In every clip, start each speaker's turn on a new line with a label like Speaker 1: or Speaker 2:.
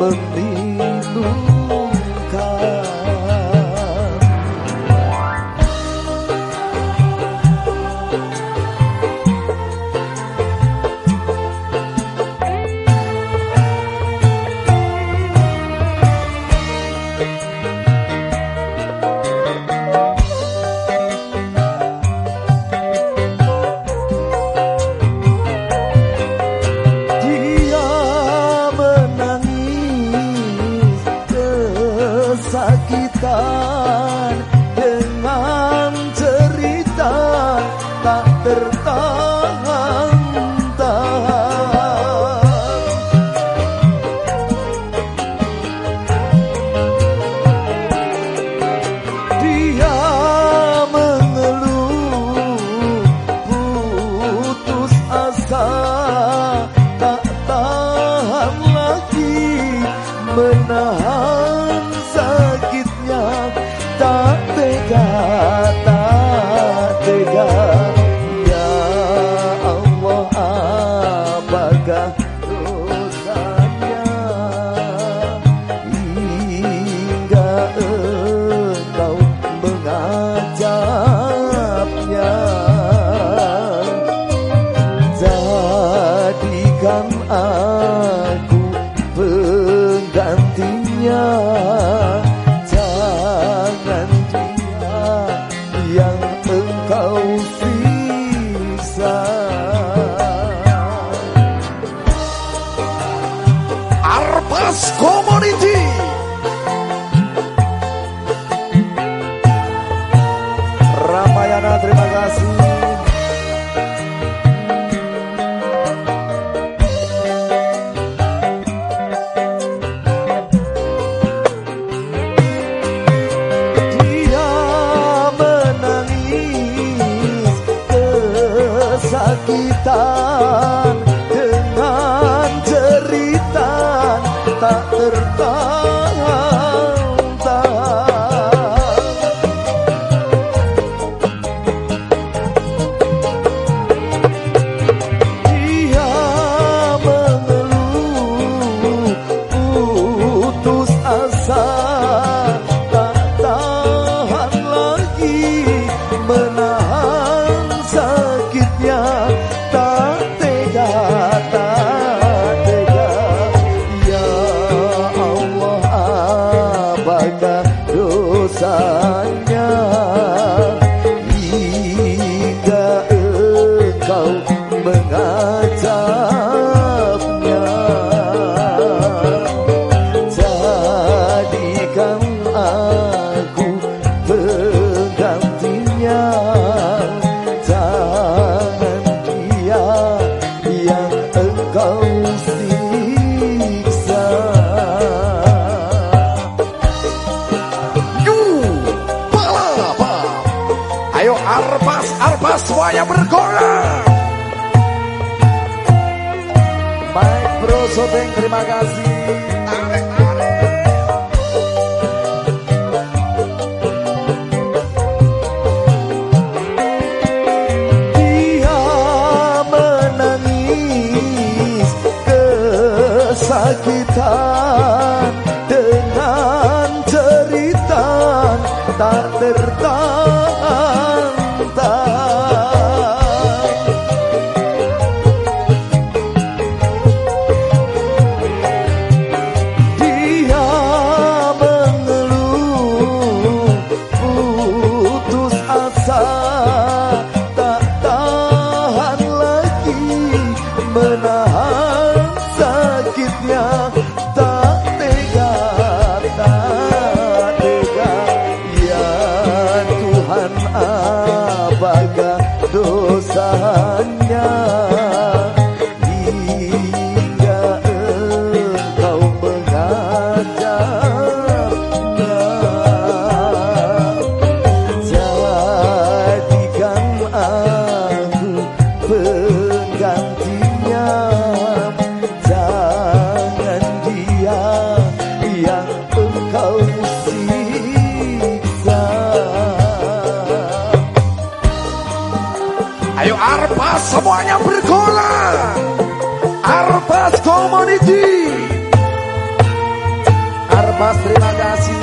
Speaker 1: bực terima kasih. Dia menangis kesakitan.
Speaker 2: 啊 tangannya
Speaker 1: baik bro Soteng terima kasih. Dia menangis kesakitan. benar
Speaker 2: Ayo Arpas semuanya bergola Arpas Community
Speaker 1: Arpas terima kasih.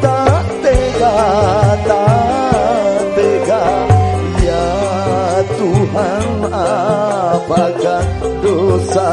Speaker 1: tak tega tak tega. Ya Tuhan apakah dosa